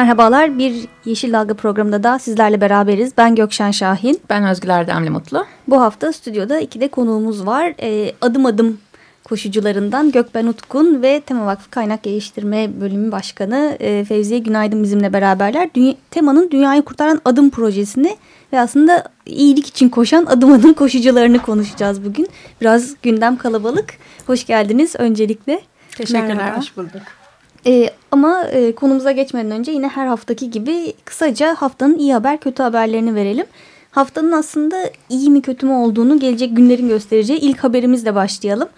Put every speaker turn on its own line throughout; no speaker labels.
Merhabalar, bir Yeşil Dalga programında da sizlerle beraberiz. Ben Gökşen Şahin.
Ben Özgül Erdemli Mutlu.
Bu hafta stüdyoda iki de konuğumuz var. Ee, adım adım koşucularından Gökben Utkun ve Tema Vakfı Kaynak Geliştirme Bölümü Başkanı e, Fevziye Günaydın bizimle beraberler. Dünya, Tema'nın Dünyayı Kurtaran Adım projesini ve aslında iyilik için koşan adım adım koşucularını konuşacağız bugün. Biraz gündem kalabalık. Hoş geldiniz öncelikle.
Teşekkürler, Merhaba. hoş bulduk.
E, ama e, konumuza geçmeden önce yine her haftaki gibi kısaca haftanın iyi haber kötü haberlerini verelim. Haftanın aslında iyi mi kötü mü olduğunu gelecek günlerin göstereceği ilk haberimizle başlayalım.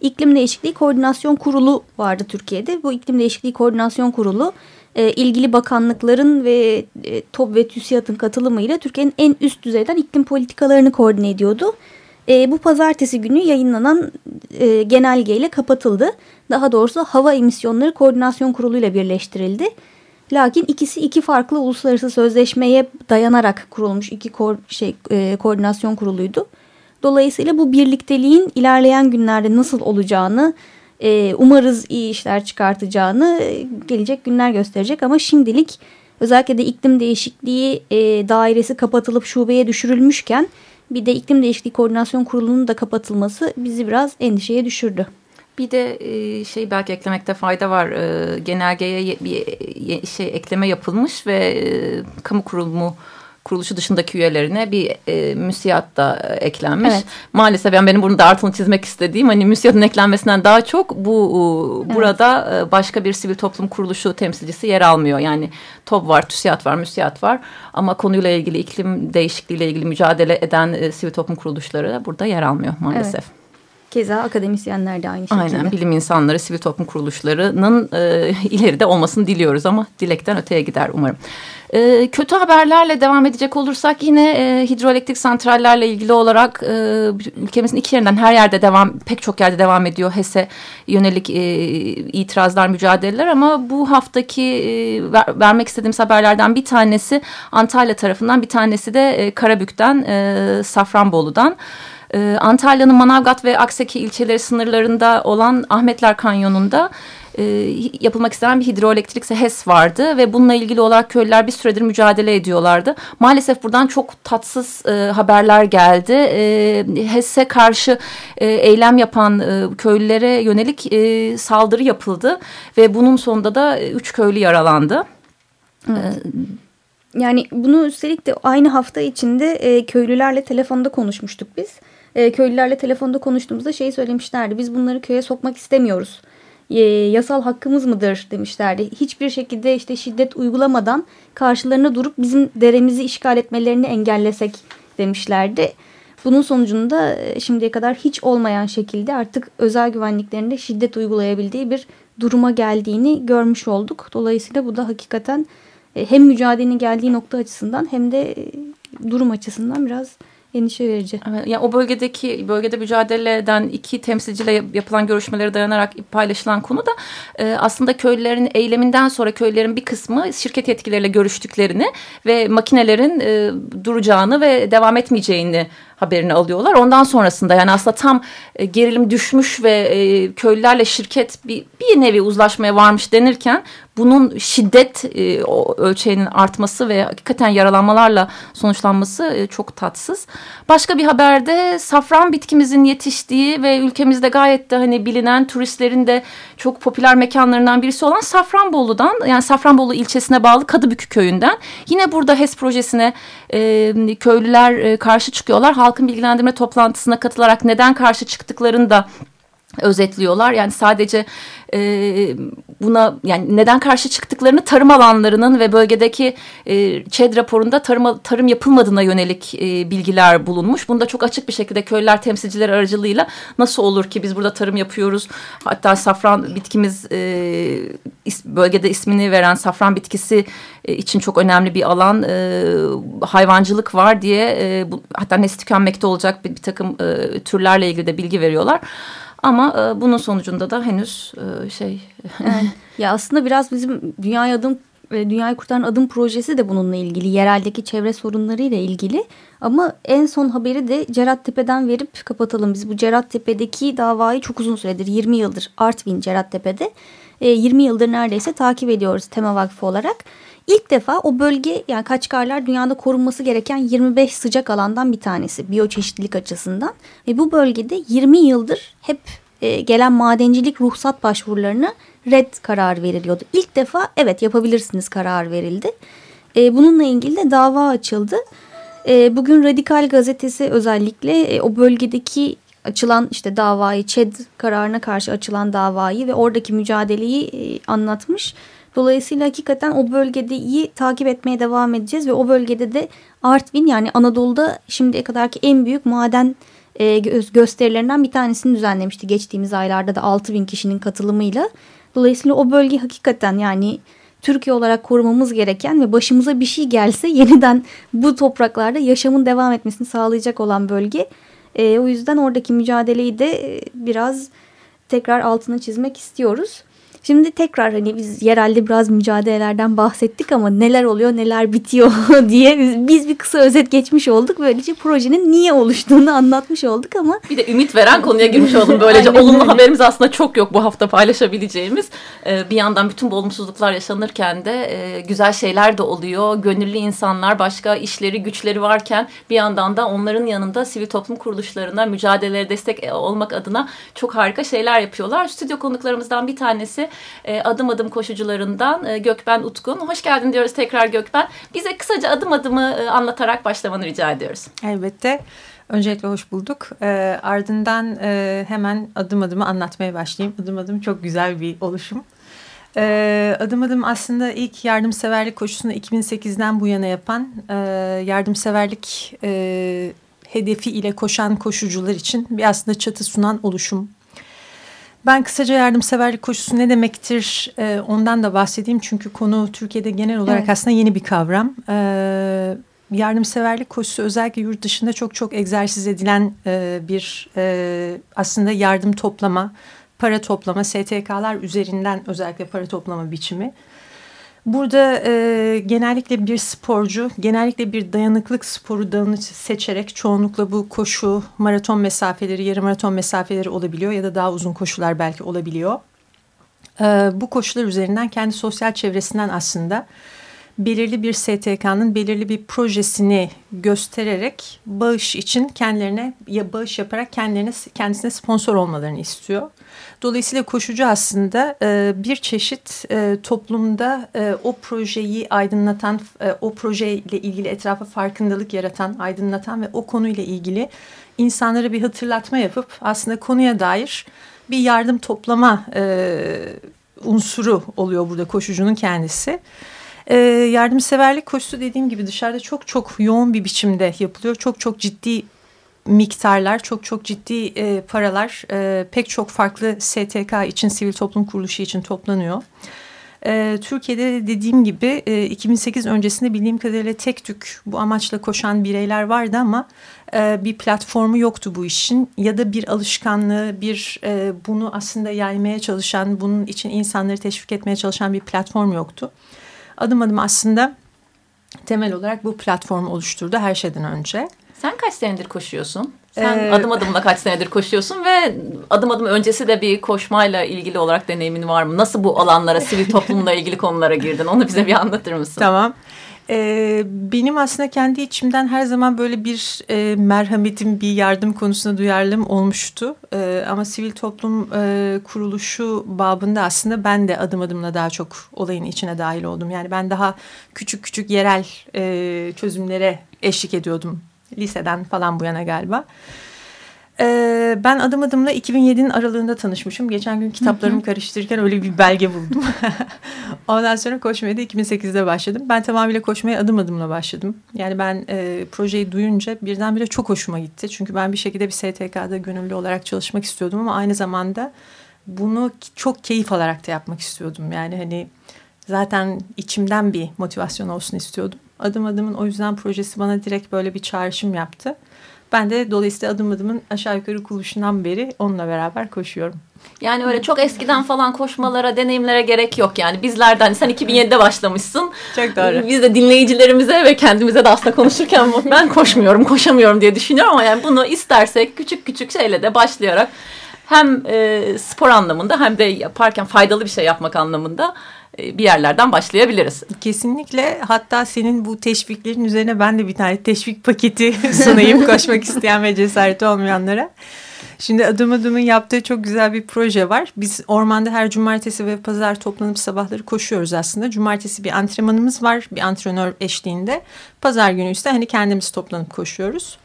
İklim Değişikliği Koordinasyon Kurulu vardı Türkiye'de. Bu İklim Değişikliği Koordinasyon Kurulu e, ilgili bakanlıkların ve e, TOP ve TÜSİAD'ın katılımıyla Türkiye'nin en üst düzeyden iklim politikalarını koordine ediyordu. E, bu pazartesi günü yayınlanan e, genelgeyle kapatıldı. Daha doğrusu Hava Emisyonları Koordinasyon Kurulu ile birleştirildi. Lakin ikisi iki farklı uluslararası sözleşmeye dayanarak kurulmuş iki ko şey, e, koordinasyon kuruluydu. Dolayısıyla bu birlikteliğin ilerleyen günlerde nasıl olacağını, e, umarız iyi işler çıkartacağını e, gelecek günler gösterecek. Ama şimdilik özellikle de iklim değişikliği e, dairesi kapatılıp şubeye düşürülmüşken bir de iklim değişikliği koordinasyon kurulunun da kapatılması bizi biraz endişeye düşürdü.
Bir de e, şey belki eklemekte fayda var. E, genelgeye bir şey ekleme yapılmış ve e, kamu kurumu kuruluşu dışındaki üyelerine bir e, müsiyat da eklenmiş. Evet. Maalesef ben benim burada altını çizmek istediğim hani müsiyatın eklenmesinden daha çok bu evet. burada başka bir sivil toplum kuruluşu temsilcisi yer almıyor. Yani TOB var, TÜSİAD var, müsiyat var ama konuyla ilgili iklim değişikliğiyle ilgili mücadele eden e, sivil toplum kuruluşları burada yer almıyor maalesef. Evet.
Keza akademisyenler de aynı şekilde.
Aynen bilim insanları, sivil toplum kuruluşlarının e, ileride olmasını diliyoruz ama dilekten öteye gider umarım. E, kötü haberlerle devam edecek olursak yine e, hidroelektrik santrallerle ilgili olarak e, ülkemizin iki yerinden her yerde devam pek çok yerde devam ediyor HES'e yönelik e, itirazlar, mücadeleler ama bu haftaki e, ver, vermek istediğim haberlerden bir tanesi Antalya tarafından bir tanesi de e, Karabük'ten, e, Safranbolu'dan. Ee, Antalya'nın Manavgat ve Akseki ilçeleri sınırlarında olan Ahmetler Kanyonu'nda e, yapılmak istenen bir hidroelektrik HES vardı ve bununla ilgili olarak köylüler bir süredir mücadele ediyorlardı. Maalesef buradan çok tatsız e, haberler geldi. E, HES'e karşı e, eylem yapan e, köylülere yönelik e, saldırı yapıldı ve bunun sonunda da üç köylü yaralandı.
Evet. Yani bunu üstelik de aynı hafta içinde e, köylülerle telefonda konuşmuştuk biz e, köylülerle telefonda konuştuğumuzda şey söylemişlerdi. Biz bunları köye sokmak istemiyoruz. E, yasal hakkımız mıdır demişlerdi. Hiçbir şekilde işte şiddet uygulamadan karşılarına durup bizim deremizi işgal etmelerini engellesek demişlerdi. Bunun sonucunda e, şimdiye kadar hiç olmayan şekilde artık özel güvenliklerinde şiddet uygulayabildiği bir duruma geldiğini görmüş olduk. Dolayısıyla bu da hakikaten e, hem mücadelenin geldiği nokta açısından hem de e, durum açısından biraz endişe verici.
Evet, yani o bölgedeki bölgede mücadele eden iki temsilciyle yapılan görüşmelere dayanarak paylaşılan konu da e, aslında köylülerin eyleminden sonra köylülerin bir kısmı şirket yetkilileriyle görüştüklerini ve makinelerin e, duracağını ve devam etmeyeceğini haberini alıyorlar. Ondan sonrasında yani aslında tam e, gerilim düşmüş ve e, köylülerle şirket bir, bir nevi uzlaşmaya varmış denirken bunun şiddet e, ölçeğinin artması ve hakikaten yaralanmalarla sonuçlanması e, çok tatsız. Başka bir haberde safran bitkimizin yetiştiği ve ülkemizde gayet de hani bilinen turistlerin de çok popüler mekanlarından birisi olan Safranbolu'dan yani Safranbolu ilçesine bağlı Kadıbükü köyünden yine burada HES projesine e, köylüler e, karşı çıkıyorlar. Halkın bilgilendirme toplantısına katılarak neden karşı çıktıklarını da özetliyorlar. Yani sadece e, buna yani neden karşı çıktıklarını tarım alanlarının ve bölgedeki e, ÇED raporunda tarım, tarım yapılmadığına yönelik e, bilgiler bulunmuş. Bunda çok açık bir şekilde köylüler temsilcileri aracılığıyla nasıl olur ki biz burada tarım yapıyoruz. Hatta safran bitkimiz e, is, bölgede ismini veren safran bitkisi e, için çok önemli bir alan e, hayvancılık var diye e, bu, hatta nesli tükenmekte olacak bir, bir takım e, türlerle ilgili de bilgi veriyorlar. Ama e, bunun sonucunda da henüz e, şey...
Ya aslında biraz bizim Dünyaya Adım ve Dünyayı Kurtaran Adım projesi de bununla ilgili. Yereldeki çevre sorunlarıyla ilgili. Ama en son haberi de Cerattepe'den verip kapatalım. Biz bu Cerattepe'deki davayı çok uzun süredir 20 yıldır Artvin Cerattepe'de e, 20 yıldır neredeyse takip ediyoruz Tema Vakfı olarak. İlk defa o bölge yani Kaçkarlar dünyada korunması gereken 25 sıcak alandan bir tanesi biyoçeşitlilik açısından. Ve bu bölgede 20 yıldır hep e, gelen madencilik ruhsat başvurularına red karar veriliyordu. İlk defa evet yapabilirsiniz karar verildi. E, bununla ilgili de dava açıldı. E, bugün Radikal Gazetesi özellikle e, o bölgedeki açılan işte davayı, ÇED kararına karşı açılan davayı ve oradaki mücadeleyi e, anlatmış. Dolayısıyla hakikaten o bölgede iyi takip etmeye devam edeceğiz ve o bölgede de Artvin yani Anadolu'da şimdiye kadarki en büyük maden e, gösterilerinden bir tanesini düzenlemişti. Geçtiğimiz aylarda da 6 bin kişinin katılımıyla. Dolayısıyla o bölge hakikaten yani Türkiye olarak korumamız gereken ve başımıza bir şey gelse yeniden bu topraklarda yaşamın devam etmesini sağlayacak olan bölge. E, o yüzden oradaki mücadeleyi de biraz tekrar altına çizmek istiyoruz. Şimdi tekrar hani biz yerelde biraz mücadelelerden bahsettik ama neler oluyor neler bitiyor diye biz bir kısa özet geçmiş olduk. Böylece projenin niye oluştuğunu anlatmış olduk ama.
Bir de ümit veren konuya girmiş oldum. Böylece olumlu haberimiz aslında çok yok bu hafta paylaşabileceğimiz. Ee, bir yandan bütün bu olumsuzluklar yaşanırken de e, güzel şeyler de oluyor. Gönüllü insanlar başka işleri güçleri varken bir yandan da onların yanında sivil toplum kuruluşlarına mücadelelere destek e, olmak adına çok harika şeyler yapıyorlar. Stüdyo konuklarımızdan bir tanesi e, adım adım koşucularından e, Gökben Utkun. Hoş geldin diyoruz tekrar Gökben. Bize kısaca adım adımı e, anlatarak başlamanı rica ediyoruz.
Elbette. Öncelikle hoş bulduk. E, ardından e, hemen adım adımı anlatmaya başlayayım. Adım adım çok güzel bir oluşum. E, adım adım aslında ilk yardımseverlik koşusunu 2008'den bu yana yapan e, yardımseverlik e, hedefi ile koşan koşucular için bir aslında çatı sunan oluşum ben kısaca yardımseverlik koşusu ne demektir e, ondan da bahsedeyim. Çünkü konu Türkiye'de genel olarak evet. aslında yeni bir kavram. E, yardımseverlik koşusu özellikle yurt dışında çok çok egzersiz edilen e, bir e, aslında yardım toplama, para toplama, STK'lar üzerinden özellikle para toplama biçimi. Burada e, genellikle bir sporcu, genellikle bir dayanıklık sporu dalını seçerek çoğunlukla bu koşu, maraton mesafeleri, yarım maraton mesafeleri olabiliyor ya da daha uzun koşular belki olabiliyor. E, bu koşular üzerinden kendi sosyal çevresinden aslında belirli bir STK'nın belirli bir projesini göstererek bağış için kendilerine ya bağış yaparak kendilerine kendisine sponsor olmalarını istiyor. Dolayısıyla koşucu aslında e, bir çeşit e, toplumda e, o projeyi aydınlatan, e, o projeyle ilgili etrafa farkındalık yaratan, aydınlatan ve o konuyla ilgili insanlara bir hatırlatma yapıp aslında konuya dair bir yardım toplama unsuru oluyor burada koşucunun kendisi. E, yardımseverlik koşusu dediğim gibi dışarıda çok çok yoğun bir biçimde yapılıyor. Çok çok ciddi miktarlar, çok çok ciddi e, paralar e, pek çok farklı STK için, sivil toplum kuruluşu için toplanıyor. E, Türkiye'de dediğim gibi e, 2008 öncesinde bildiğim kadarıyla tek tük bu amaçla koşan bireyler vardı ama e, bir platformu yoktu bu işin. Ya da bir alışkanlığı, bir e, bunu aslında yaymaya çalışan, bunun için insanları teşvik etmeye çalışan bir platform yoktu. Adım adım aslında temel olarak bu platformu oluşturdu her şeyden önce.
Sen kaç senedir koşuyorsun? Sen ee, adım adımla kaç senedir koşuyorsun ve adım adım öncesi de bir koşmayla ilgili olarak deneyimin var mı? Nasıl bu alanlara, sivil toplumla ilgili konulara girdin? Onu bize bir anlatır mısın?
Tamam. Ee, benim aslında kendi içimden her zaman böyle bir e, merhametim, bir yardım konusunda duyarlılığım olmuştu. E, ama sivil toplum e, kuruluşu babında aslında ben de adım adımla daha çok olayın içine dahil oldum. Yani ben daha küçük küçük yerel e, çözümlere eşlik ediyordum liseden falan bu yana galiba. Ee, ben adım adımla 2007'nin aralığında tanışmışım. Geçen gün kitaplarımı karıştırırken öyle bir belge buldum. Ondan sonra koşmaya da 2008'de başladım. Ben tamamıyla koşmaya adım adımla başladım. Yani ben e, projeyi duyunca birdenbire çok hoşuma gitti. Çünkü ben bir şekilde bir STK'da gönüllü olarak çalışmak istiyordum ama aynı zamanda bunu çok keyif alarak da yapmak istiyordum. Yani hani zaten içimden bir motivasyon olsun istiyordum. Adım adımın o yüzden projesi bana direkt böyle bir çağrışım yaptı. Ben de dolayısıyla adım adımın aşağı yukarı kuruluşundan beri onunla beraber koşuyorum.
Yani öyle çok eskiden falan koşmalara, deneyimlere gerek yok yani. Bizlerden hani sen 2007'de başlamışsın.
Çok doğru.
Biz de dinleyicilerimize ve kendimize de aslında konuşurken ben koşmuyorum, koşamıyorum diye düşünüyorum ama yani bunu istersek küçük küçük şeyle de başlayarak hem e, spor anlamında hem de yaparken faydalı bir şey yapmak anlamında bir yerlerden başlayabiliriz.
Kesinlikle hatta senin bu teşviklerin üzerine ben de bir tane teşvik paketi sunayım koşmak isteyen ve cesareti olmayanlara. Şimdi adım adımın yaptığı çok güzel bir proje var. Biz ormanda her cumartesi ve pazar toplanıp sabahları koşuyoruz aslında. Cumartesi bir antrenmanımız var bir antrenör eşliğinde. Pazar günü ise hani kendimiz toplanıp koşuyoruz.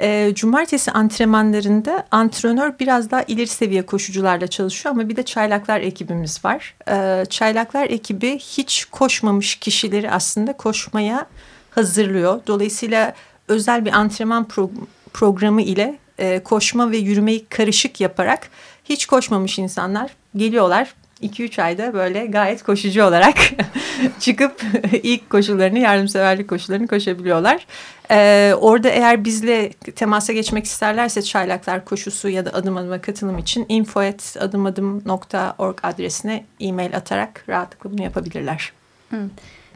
E, cumartesi antrenmanlarında antrenör biraz daha ileri seviye koşucularla çalışıyor ama bir de çaylaklar ekibimiz var. E, çaylaklar ekibi hiç koşmamış kişileri aslında koşmaya hazırlıyor. Dolayısıyla özel bir antrenman pro programı ile e, koşma ve yürümeyi karışık yaparak hiç koşmamış insanlar geliyorlar 2-3 ayda böyle gayet koşucu olarak çıkıp ilk koşullarını yardımseverlik koşullarını koşabiliyorlar. Ee, orada eğer bizle temasa geçmek isterlerse çaylaklar koşusu ya da adım adıma katılım için info.adımadım.org adresine e-mail atarak rahatlıkla bunu yapabilirler.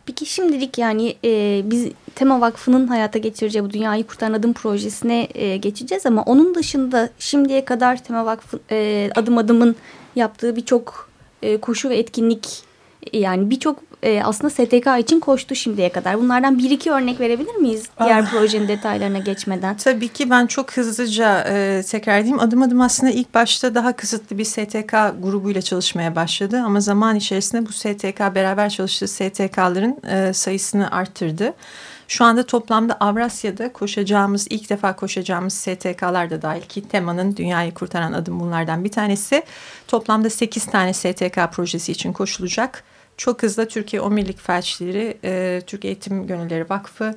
Peki şimdilik yani e, biz Tema Vakfı'nın hayata geçireceği bu Dünyayı Kurtaran Adım projesine e, geçeceğiz ama onun dışında şimdiye kadar Tema Vakfı e, adım adımın yaptığı birçok e, koşu ve etkinlik yani birçok e, aslında STK için koştu şimdiye kadar. Bunlardan bir iki örnek verebilir miyiz diğer ah. projenin detaylarına geçmeden?
Tabii ki ben çok hızlıca e, tekrar edeyim. Adım adım aslında ilk başta daha kısıtlı bir STK grubuyla çalışmaya başladı. Ama zaman içerisinde bu STK beraber çalıştığı STK'ların e, sayısını arttırdı. Şu anda toplamda Avrasya'da koşacağımız, ilk defa koşacağımız STK'lar da dahil ki temanın dünyayı kurtaran adım bunlardan bir tanesi. Toplamda 8 tane STK projesi için koşulacak. Çok hızlı Türkiye Omirlik Felçleri, e, Türk Eğitim Gönülleri Vakfı,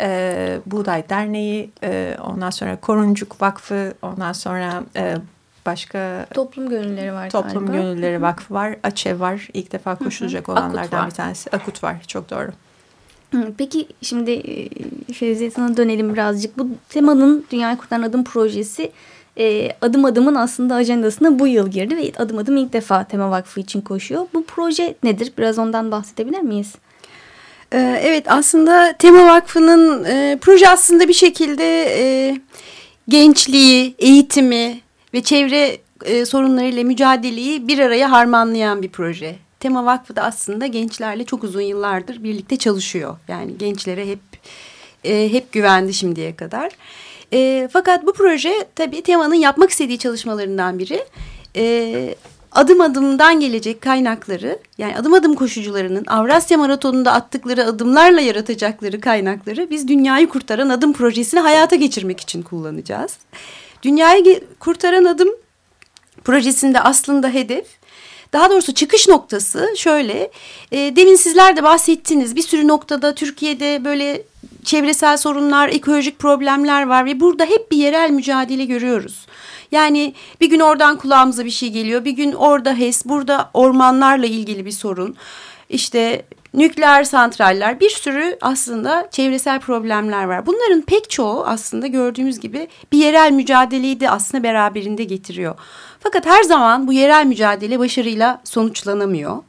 e, Buğday Derneği, e, ondan sonra Koruncuk Vakfı, ondan sonra e, başka...
Toplum Gönülleri var
Toplum galiba. Gönülleri Vakfı var, AÇE var, ilk defa koşulacak olanlardan bir tanesi. Akut var, çok doğru.
Peki şimdi e, Fevziye sana dönelim birazcık. Bu temanın Dünyayı Kurtaran Adım projesi e, adım adımın aslında ajandasına bu yıl girdi ve adım adım ilk defa Tema Vakfı için koşuyor. Bu proje nedir? Biraz ondan bahsedebilir miyiz?
Ee, evet aslında Tema Vakfı'nın e, proje aslında bir şekilde e, gençliği, eğitimi ve çevre e, sorunlarıyla mücadeleyi bir araya harmanlayan bir proje. Tema Vakfı da aslında gençlerle çok uzun yıllardır birlikte çalışıyor. Yani gençlere hep e, hep güvendi şimdiye kadar. E, fakat bu proje tabii Tema'nın yapmak istediği çalışmalarından biri. E, adım adımdan gelecek kaynakları yani adım adım koşucularının Avrasya Maratonu'nda attıkları adımlarla yaratacakları kaynakları biz Dünyayı Kurtaran Adım projesini hayata geçirmek için kullanacağız. Dünyayı Kurtaran Adım projesinde aslında hedef daha doğrusu çıkış noktası şöyle. E, demin sizler de bahsettiniz. Bir sürü noktada Türkiye'de böyle çevresel sorunlar, ekolojik problemler var ve burada hep bir yerel mücadele görüyoruz. Yani bir gün oradan kulağımıza bir şey geliyor, bir gün orada HES, burada ormanlarla ilgili bir sorun. İşte nükleer santraller bir sürü aslında çevresel problemler var. Bunların pek çoğu aslında gördüğümüz gibi bir yerel mücadeleyi de aslında beraberinde getiriyor. Fakat her zaman bu yerel mücadele başarıyla sonuçlanamıyor.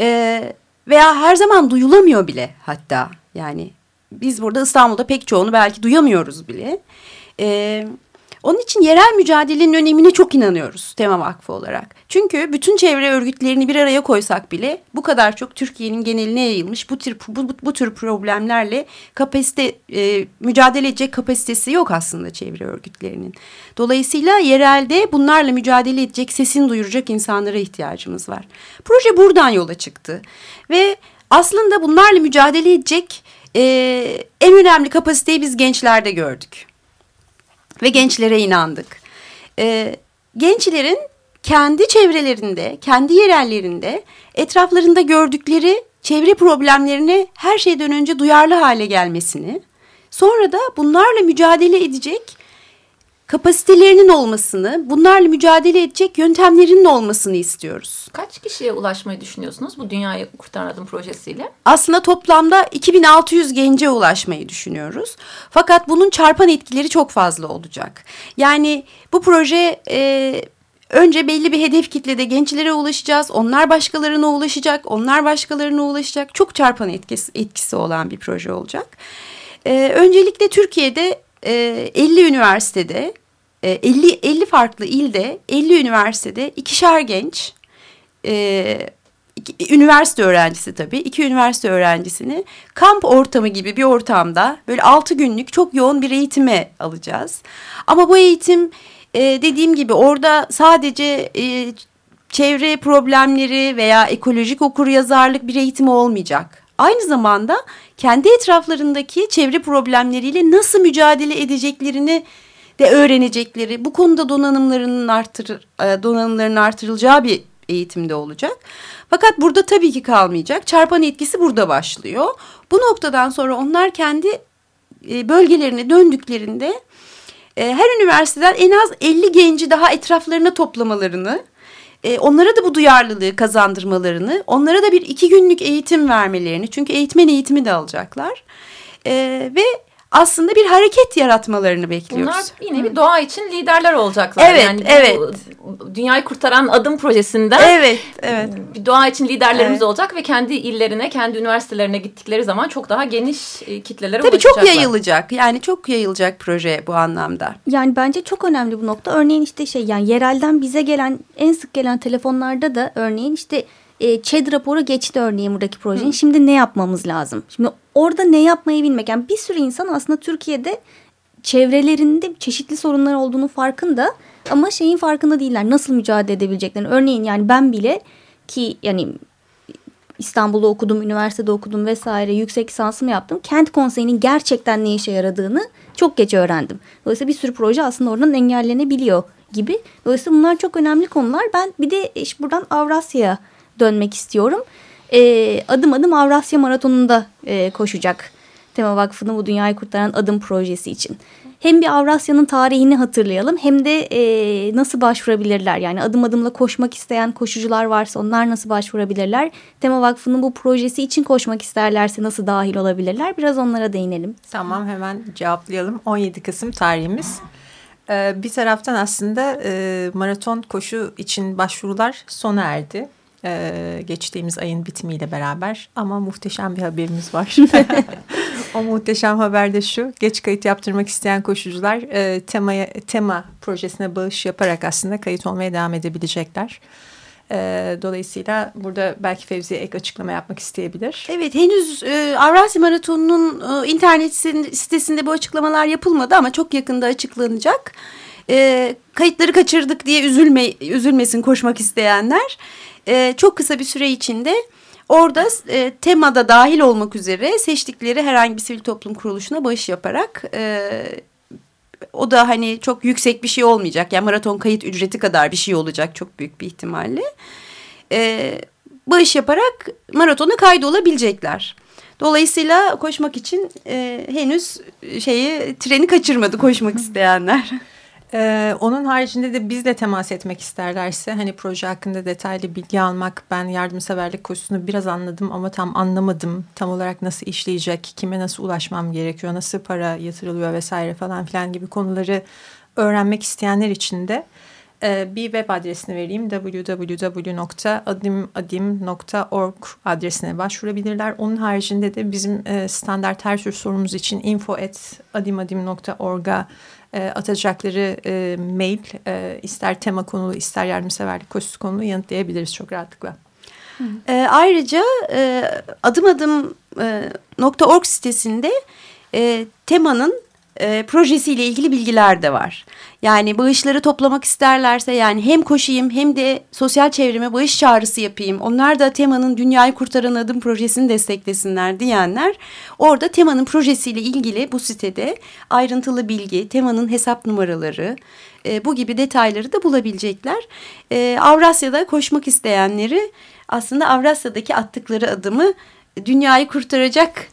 Ee, veya her zaman duyulamıyor bile hatta yani biz burada İstanbul'da pek çoğunu belki duyamıyoruz bile. Ee, onun için yerel mücadelenin önemine çok inanıyoruz Tema Vakfı olarak. Çünkü bütün çevre örgütlerini bir araya koysak bile bu kadar çok Türkiye'nin geneline yayılmış bu tür bu, bu, bu tür problemlerle kapasite e, mücadele edecek kapasitesi yok aslında çevre örgütlerinin. Dolayısıyla yerelde bunlarla mücadele edecek, sesini duyuracak insanlara ihtiyacımız var. Proje buradan yola çıktı ve aslında bunlarla mücadele edecek e, en önemli kapasiteyi biz gençlerde gördük ve gençlere inandık. e, gençlerin kendi çevrelerinde, kendi yerellerinde, etraflarında gördükleri çevre problemlerine her şeyden önce duyarlı hale gelmesini, sonra da bunlarla mücadele edecek kapasitelerinin olmasını, bunlarla mücadele edecek yöntemlerinin olmasını istiyoruz.
Kaç kişiye ulaşmayı düşünüyorsunuz bu Dünyayı Kurtaran Adım projesiyle?
Aslında toplamda 2600 gence ulaşmayı düşünüyoruz. Fakat bunun çarpan etkileri çok fazla olacak. Yani bu proje e, önce belli bir hedef kitlede gençlere ulaşacağız. Onlar başkalarına ulaşacak, onlar başkalarına ulaşacak. Çok çarpan etkisi, etkisi olan bir proje olacak. E, öncelikle Türkiye'de e, 50 üniversitede, e, 50, 50 farklı ilde, 50 üniversitede ikişer genç, e, iki, üniversite öğrencisi tabii, iki üniversite öğrencisini kamp ortamı gibi bir ortamda böyle altı günlük çok yoğun bir eğitime alacağız. Ama bu eğitim e, dediğim gibi orada sadece e, çevre problemleri veya ekolojik okuryazarlık bir eğitimi olmayacak. Aynı zamanda kendi etraflarındaki çevre problemleriyle nasıl mücadele edeceklerini de öğrenecekleri, bu konuda donanımlarının artır e, donanımlarının artırılacağı bir eğitimde olacak. Fakat burada tabii ki kalmayacak. Çarpan etkisi burada başlıyor. Bu noktadan sonra onlar kendi e, bölgelerine döndüklerinde e, her üniversiteden en az 50 genci daha etraflarına toplamalarını, e, onlara da bu duyarlılığı kazandırmalarını, onlara da bir iki günlük eğitim vermelerini, çünkü eğitmen eğitimi de alacaklar. E, ve aslında bir hareket yaratmalarını bekliyoruz.
Bunlar yine bir doğa için liderler olacaklar.
Evet,
yani
evet.
Dünyayı Kurtaran Adım projesinden
evet, evet.
bir doğa için liderlerimiz
evet.
olacak ve kendi illerine, kendi üniversitelerine gittikleri zaman çok daha geniş e, kitlelere
Tabii
ulaşacaklar.
çok yayılacak. Yani çok yayılacak proje bu anlamda.
Yani bence çok önemli bu nokta. Örneğin işte şey yani yerelden bize gelen en sık gelen telefonlarda da örneğin işte e, ÇED raporu geçti örneğin buradaki projenin. Hı. Şimdi ne yapmamız lazım? Şimdi orada ne yapmayı bilmek. Yani bir sürü insan aslında Türkiye'de çevrelerinde çeşitli sorunlar olduğunu farkında ama şeyin farkında değiller. Nasıl mücadele edebileceklerini. Örneğin yani ben bile ki yani İstanbul'da okudum, üniversitede okudum vesaire yüksek lisansımı yaptım. Kent konseyinin gerçekten ne işe yaradığını çok geç öğrendim. Dolayısıyla bir sürü proje aslında oradan engellenebiliyor gibi. Dolayısıyla bunlar çok önemli konular. Ben bir de iş buradan Avrasya'ya dönmek istiyorum. E, adım adım Avrasya Maratonu'nda e, koşacak Tema Vakfı'nın bu Dünyayı Kurtaran Adım projesi için. Hem bir Avrasya'nın tarihini hatırlayalım hem de e, nasıl başvurabilirler? Yani adım adımla koşmak isteyen koşucular varsa onlar nasıl başvurabilirler? Tema Vakfı'nın bu projesi için koşmak isterlerse nasıl dahil olabilirler? Biraz onlara değinelim.
Tamam hemen cevaplayalım. 17 Kasım tarihimiz. Ee, bir taraftan aslında e, maraton koşu için başvurular sona erdi e, geçtiğimiz ayın bitimiyle beraber ama muhteşem bir haberimiz var. o muhteşem haber de şu geç kayıt yaptırmak isteyen koşucular e, temaya, tema projesine bağış yaparak aslında kayıt olmaya devam edebilecekler. E, dolayısıyla burada belki Fevzi'ye ek açıklama yapmak isteyebilir.
Evet henüz e, Avrasya Maratonu'nun e, internet sitesinde bu açıklamalar yapılmadı ama çok yakında açıklanacak. E, kayıtları kaçırdık diye üzülme, üzülmesin koşmak isteyenler e, çok kısa bir süre içinde orada e, temada dahil olmak üzere seçtikleri herhangi bir sivil toplum kuruluşuna bağış yaparak e, o da hani çok yüksek bir şey olmayacak. Yani maraton kayıt ücreti kadar bir şey olacak çok büyük bir ihtimalle. E, bağış yaparak maratona kaydolabilecekler. Dolayısıyla koşmak için e, henüz şeyi treni kaçırmadı koşmak isteyenler.
Ee, onun haricinde de bizle temas etmek isterlerse hani proje hakkında detaylı bilgi almak ben yardımseverlik kursunu biraz anladım ama tam anlamadım tam olarak nasıl işleyecek kime nasıl ulaşmam gerekiyor nasıl para yatırılıyor vesaire falan filan gibi konuları öğrenmek isteyenler için de e, bir web adresini vereyim www.adimimadim.org adresine başvurabilirler. Onun haricinde de bizim e, standart her tür sorumuz için info.adimadim.org'a e, atacakları e, mail e, ister tema konulu ister yardımseverlik koşusu konulu yanıtlayabiliriz çok rahatlıkla.
E, ayrıca e, adım adım e, .org sitesinde e, temanın e, projesiyle ilgili bilgiler de var. Yani bağışları toplamak isterlerse yani hem koşayım hem de sosyal çevreme bağış çağrısı yapayım. Onlar da temanın Dünyayı Kurtaran Adım projesini desteklesinler diyenler orada temanın projesiyle ilgili bu sitede ayrıntılı bilgi, temanın hesap numaraları e, bu gibi detayları da bulabilecekler. E, Avrasya'da koşmak isteyenleri aslında Avrasya'daki attıkları adımı dünyayı kurtaracak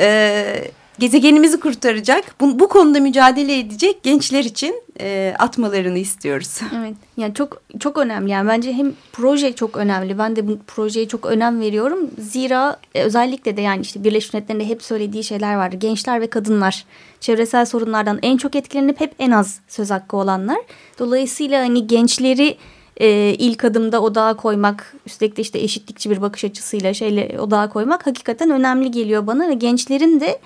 e, gezegenimizi kurtaracak, bu, bu konuda mücadele edecek gençler için e, atmalarını istiyoruz.
Evet, yani çok çok önemli. Yani bence hem proje çok önemli. Ben de bu projeye çok önem veriyorum. Zira e, özellikle de yani işte Birleşmiş Milletler'in hep söylediği şeyler var. Gençler ve kadınlar çevresel sorunlardan en çok etkilenip hep en az söz hakkı olanlar. Dolayısıyla hani gençleri e, ilk adımda odağa koymak, üstelik de işte eşitlikçi bir bakış açısıyla şeyle odağa koymak hakikaten önemli geliyor bana ve gençlerin de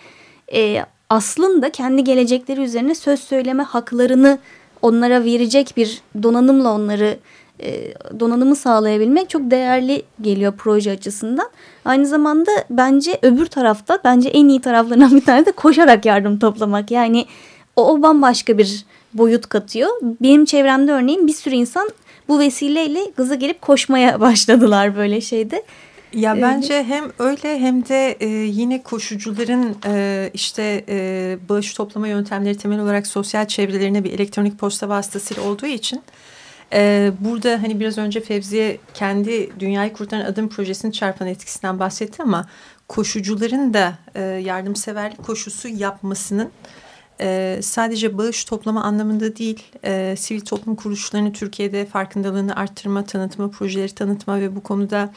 e, aslında kendi gelecekleri üzerine söz söyleme haklarını onlara verecek bir donanımla onları e, donanımı sağlayabilmek çok değerli geliyor proje açısından. Aynı zamanda bence öbür tarafta bence en iyi taraflarından bir tanesi de koşarak yardım toplamak. Yani o, o bambaşka bir boyut katıyor. Benim çevremde örneğin bir sürü insan bu vesileyle gaza gelip koşmaya başladılar böyle şeyde.
Ya bence hem öyle hem de e, yine koşucuların e, işte e, bağış toplama yöntemleri temel olarak sosyal çevrelerine bir elektronik posta vasıtasıyla olduğu için e, burada hani biraz önce Fevziye kendi Dünyayı Kurtaran Adım projesinin çarpan etkisinden bahsetti ama koşucuların da e, yardımseverlik koşusu yapmasının e, sadece bağış toplama anlamında değil, e, sivil toplum kuruluşlarını Türkiye'de farkındalığını arttırma, tanıtma, projeleri tanıtma ve bu konuda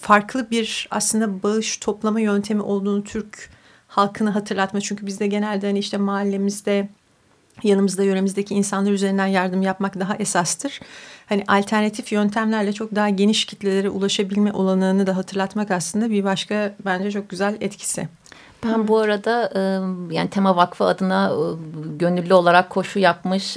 farklı bir aslında bağış toplama yöntemi olduğunu Türk halkını hatırlatma. Çünkü bizde genelde hani işte mahallemizde yanımızda yöremizdeki insanlar üzerinden yardım yapmak daha esastır. Hani alternatif yöntemlerle çok daha geniş kitlelere ulaşabilme olanağını da hatırlatmak aslında bir başka bence çok güzel etkisi.
Ben bu arada yani Tema Vakfı adına gönüllü olarak koşu yapmış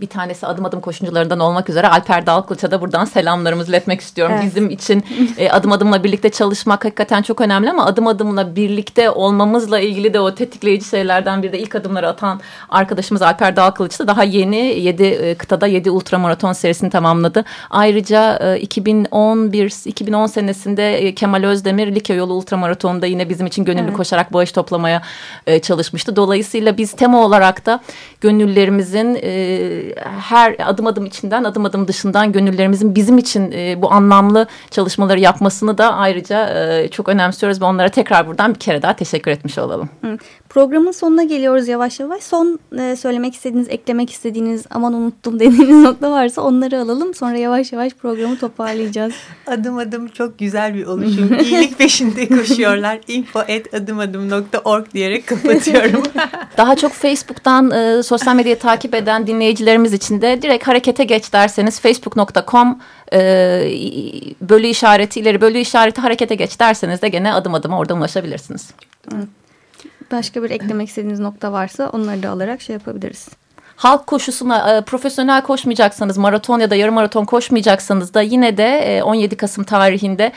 bir tanesi adım adım koşuncularından olmak üzere Alper Dalkılıç'a da buradan selamlarımızı iletmek istiyorum. Evet. Bizim için adım adımla birlikte çalışmak hakikaten çok önemli ama adım adımla birlikte olmamızla ilgili de o tetikleyici şeylerden bir de ilk adımları atan arkadaşımız Alper Dalkılıç da daha yeni 7 kıtada 7 ultramaraton serisini tamamladı. Ayrıca 2011-2010 senesinde Kemal Özdemir Likya Yolu Ultramaraton'da yine bizim için gönüllü evet. koşarak bağış toplamaya e, çalışmıştı. Dolayısıyla biz tema olarak da gönüllerimizin e, her adım adım içinden adım adım dışından gönüllerimizin bizim için e, bu anlamlı çalışmaları yapmasını da ayrıca e, çok önemsiyoruz ve onlara tekrar buradan bir kere daha teşekkür etmiş olalım.
Programın sonuna geliyoruz yavaş yavaş. Son e, söylemek istediğiniz, eklemek istediğiniz, aman unuttum dediğiniz nokta varsa onları alalım. Sonra yavaş yavaş programı toparlayacağız.
adım adım çok güzel bir oluşum. İyilik peşinde koşuyorlar. Info at adım adım.org diyerek kapatıyorum.
Daha çok Facebook'tan e, sosyal medyayı takip eden dinleyicilerimiz için de direkt harekete geç derseniz facebook.com e, bölü işareti ileri bölü işareti harekete geç derseniz de gene adım adım oradan ulaşabilirsiniz.
Evet. Başka bir eklemek istediğiniz nokta varsa onları da alarak şey yapabiliriz.
Halk koşusuna e, profesyonel koşmayacaksanız maraton ya da yarım maraton koşmayacaksanız da yine de e, 17 Kasım tarihinde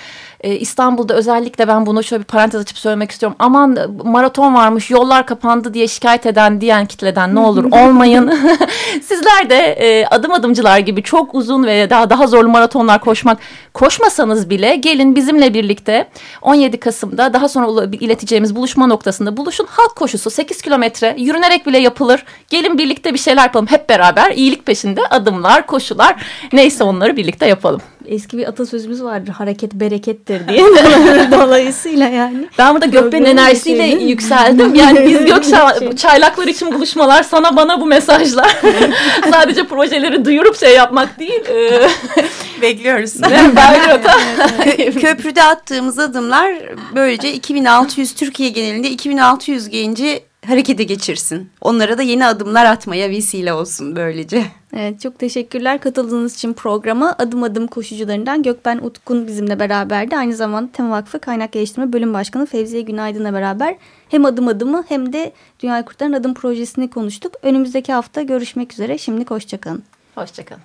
e, İstanbul'da özellikle ben bunu şöyle bir parantez açıp söylemek istiyorum. Aman e, maraton varmış yollar kapandı diye şikayet eden diyen kitleden ne olur olmayın. Sizler de e, adım adımcılar gibi çok uzun ve daha daha zorlu maratonlar koşmak koşmasanız bile gelin bizimle birlikte 17 Kasım'da daha sonra ileteceğimiz buluşma noktasında buluşun. Halk koşusu 8 kilometre yürünerek bile yapılır. Gelin birlikte bir şeyler yapalım hep beraber iyilik peşinde adımlar koşular neyse onları birlikte yapalım
eski bir atasözümüz vardır. Hareket berekettir diye. Dolayısıyla yani.
Ben burada Gökben'in enerjisiyle yükseldim. Yani biz gök şey. çaylaklar için buluşmalar sana bana bu mesajlar. Sadece projeleri duyurup şey yapmak değil.
E, Bekliyoruz.
Köprüde attığımız adımlar böylece 2600 Türkiye genelinde 2600 genci harekete geçirsin. Onlara da yeni adımlar atmaya vesile olsun böylece.
Evet çok teşekkürler katıldığınız için programa. Adım adım koşucularından Gökben Utkun bizimle beraberdi. Aynı zamanda Tema Vakfı Kaynak Geliştirme Bölüm Başkanı Fevziye Günaydın'la beraber hem adım adımı hem de Dünya Kurtaran Adım projesini konuştuk. Önümüzdeki hafta görüşmek üzere. Şimdi hoşçakalın.
Hoşçakalın.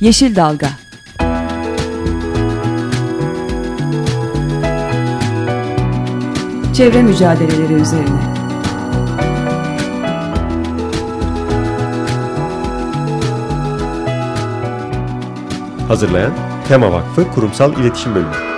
Yeşil Dalga çevre mücadeleleri üzerine.
Hazırlayan Tema Vakfı Kurumsal İletişim Bölümü.